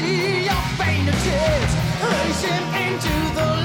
see your fingertips. Raise him into the